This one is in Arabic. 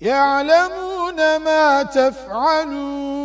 يعلمون ما تفعلون.